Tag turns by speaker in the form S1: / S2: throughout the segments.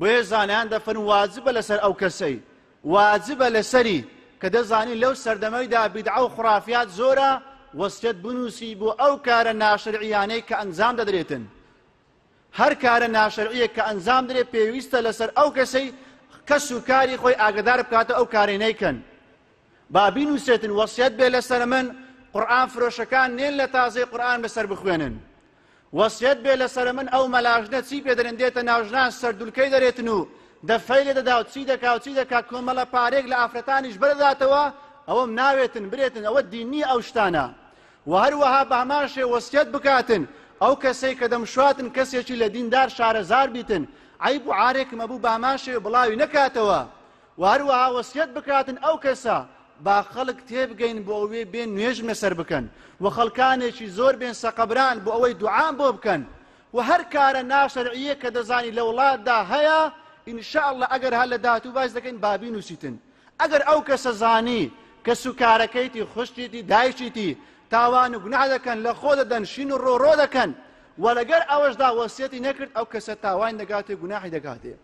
S1: بۆیە زانایان دەفەرموون واجبە لەسەر ئەو کەسەی واجبە لەسەری کە دەزانی لەو سەردەمەیدا بیدعە و خورافیات زۆرە وەسیەت بنووسی بۆ ئەو کارە ناشرعیانەی کە ئەنجام دەدرێتن هەر کارە ناشرعیە کە ئەنجام درێ پێویستە لەسەر ئەو کەسەی کەس و کاری خۆی ئاگدار بکاتە ئەو کارەی نەیکەن با بینوسێتن وەسیەت بێ لەسەر من قورآن فرۆشەکان نێن لە تازەی قورآن بەسەر بخوێنن وەسیەت بێ لەسەر من ئەو مەلاژنە چی پێ دەرێن دێتە ناوژنان سەردولکەی دەرێتن و دەفەی لێ دەدا و چی دەکا و چی دەکا کۆمەڵە پارێک لە ئافرەتانیش بەردەداتەوە ئەوەم ناوێتن برێتن ئەوە دینی ئەو شتانە و هەروەها بە هەمان شێ وەسیەت بکاتن ئەو کەسەی کە دەمشواتن کەسێکی لە دیندار شارەزار بیتن عیب و عارێکمە بوو بە هەمان شێ بڵاوی نەکاتەوە و هەروەها وەسیەت بکاتن ئەو کەسە با خەڵک تێبگەین بۆ ئەوێ بێن نوێژم لەسەر بکەن و خەڵکانێکی زۆر بێن سەقەبران بۆ ئەوەی دوعام بۆ بکەن و هەر کارە ناشەرعیە کە دەزانی لە وڵاتدا هەیە ئینشاءله ئەگەر هەر لە داهاتوو باس دەکەین بابی نووسیتن ئەگەر ئەو کەسە زانی کە سوکارەکەیتی خوشتیتی دایشیتی تاوان و گوناح دەکەن لە خۆ دەدەن شین و ڕۆڕۆ دەکەن و لەگەر ئەوەشدا وەسیەتی نەکرد ئەو کەسە تاوان دەگاتێ گوناحی دەگاتێ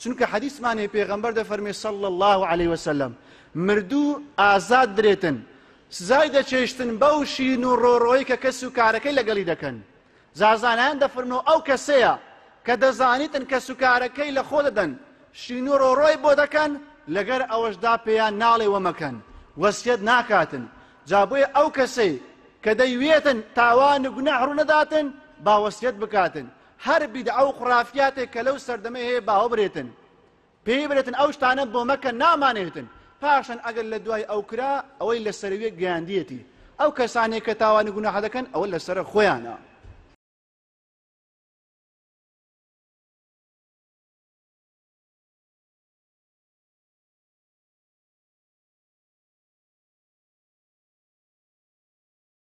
S1: چونکە حەدیثمان هەیە پێغەمبەر دەفەرمێ صلی الله علیه وسلم مردوو ئازاد درێتن سزای دەچێشتن بەو شین و ڕۆڕۆی کە کەس و کارەکەی لەگەڵی دەکەن زازانیان دەفرمەوە ئەو کەسەیە کە دەزانیتن کەس و کارەکەی لە خۆ دەدەن شین و ڕۆڕۆی بۆ دەکەن لەگەر ئەوەشدا پێیان ناڵێ وەمەکەن وەسیەت ناکاتن جابێ ئەو کەسەی کە دەیوێتن تاوان و گوناح ڕوونەداتن باوەسیەت بکاتن هەر بیدعە و خورافیاتێک کە لەو سەردەمە هەیە باوەبرێتن پێی برێتن ئەو شتانە بۆ مەکە نامانێتن پاشان ئەگەر لە دوای ئەو کرا ئەوەی لە سەروێک گەیاندیەتی ئەو کەسانێک کە تاوانی گوناح دەکەن ئەوە لەسرە خۆیانە